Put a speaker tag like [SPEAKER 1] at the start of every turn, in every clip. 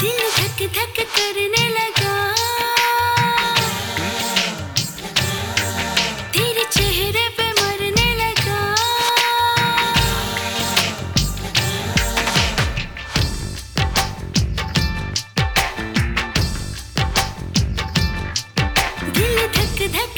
[SPEAKER 1] दिल धक धक करने लगा। तेरे चेहरे पे मरने लगा।
[SPEAKER 2] दिल धक धक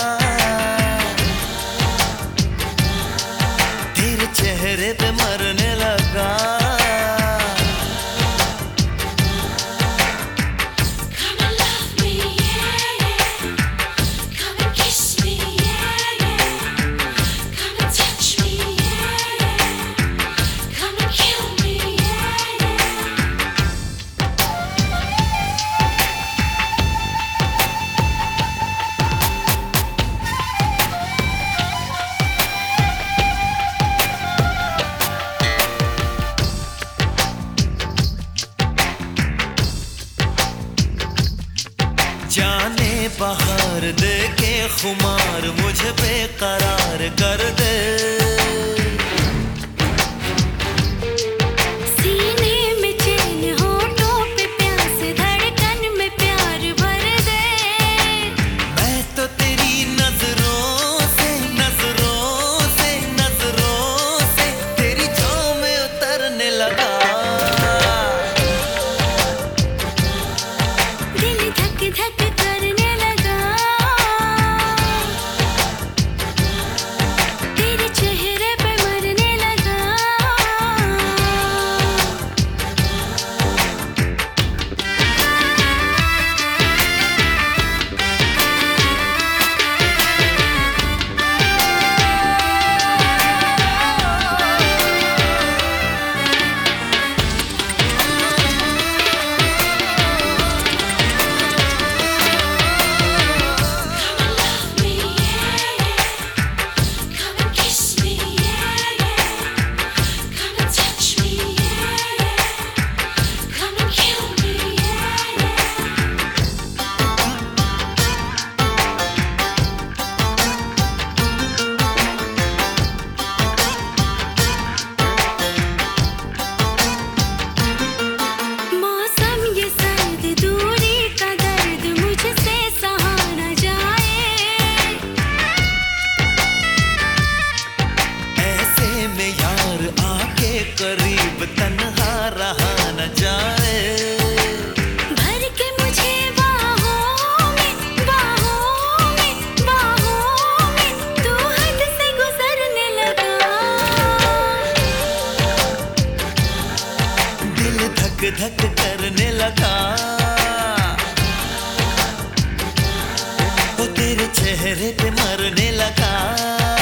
[SPEAKER 2] प्यार दे के खुमार मुझ
[SPEAKER 1] पे। दिल धक धक करने लगा। वो तेरे चेहरे पे मरने लगा।